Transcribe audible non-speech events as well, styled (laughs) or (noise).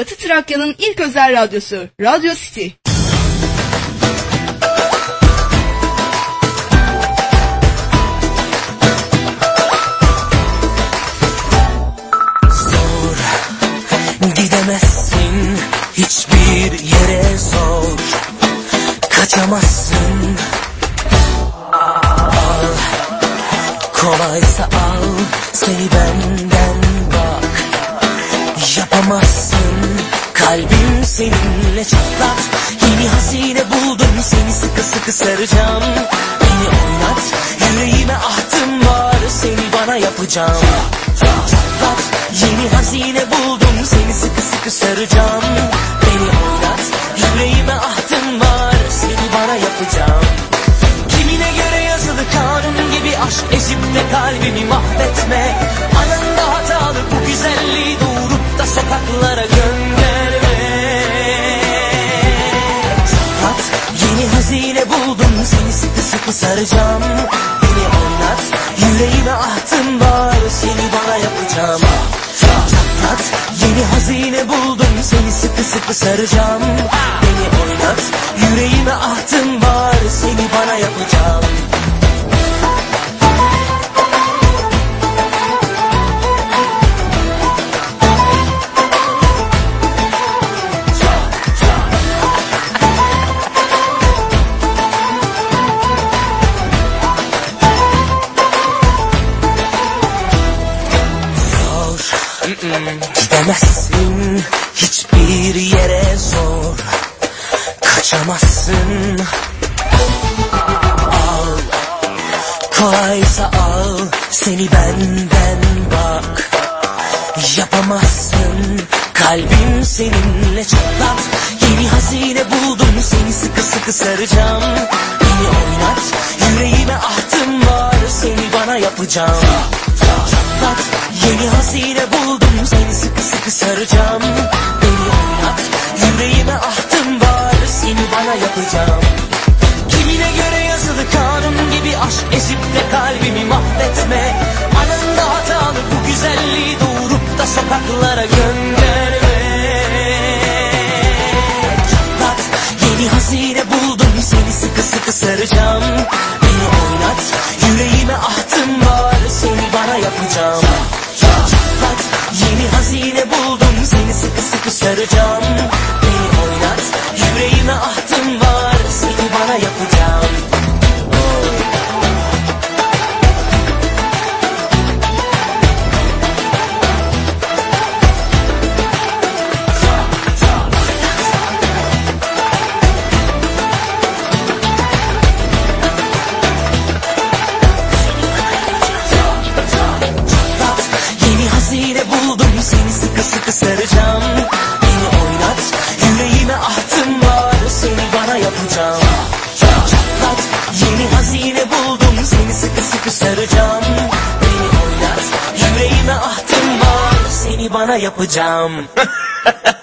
Batı Trakya'nın ilk özel radyosu Radyo City. Zor Gidemezsin hiçbir yere zor Kaçamazsın Al Kolaysa al Seni benden buldum Seni sıkı sıkı saracağım. Beni oynat Yüreğime ahtım var. Seni bana yapacağım. Çatlat Yeni hazine buldum. Seni sıkı sıkı saracağım. Beni oynat Yüreğime ahtım var. Seni bana yapacağım. Kimine göre yazılı kanun gibi aşk ezip de kalbimi mahvetme. Anında hatalı bu güzelliği doğurup da sokaklara gönderme sıkı saracağım. Beni oynat yüreğime ahtım var. Seni bana yapacağım. Çatlat yeni hazine buldum. Seni sıkı sıkı saracağım. Beni oynat yüreğime ahtım Gidemezsin hiçbir yere zor. Kaçamazsın. Al Kolaysa al Seni benden bak. Yapamazsın Kalbim seninle çatlat Yeni hazine buldum Seni sıkı sıkı saracağım. Beni oynat Yüreğime ahtım var Seni bana yapacağım. Çatlat Yeni hazine buldum Seni sıkı sıkı saracağım. Beni oynat Yüreğime ahtım var. Seni bana yapacağım. Kimine göre yazılı kanun gibi aşk ezip de kalbimi mahvetme. Anında hatalı bu güzelliği doğurup da sokaklara gönderme. Çatlat yeni hazine buldum. Seni sıkı sıkı saracağım. Beni oynat yüreğime ahtım var. Seni bana yapacağım saracağım. Beni oynat yüreğime ahtım var. Seni bana yapacağım. Çatlat Yeni hazine buldum. Seni sıkı sıkı saracağım yapacağım. Çatlat yeni hazine buldum. Seni sıkı sıkı saracağım. Beni oynat yüreğime ahtım var. Seni bana yapacağım (laughs)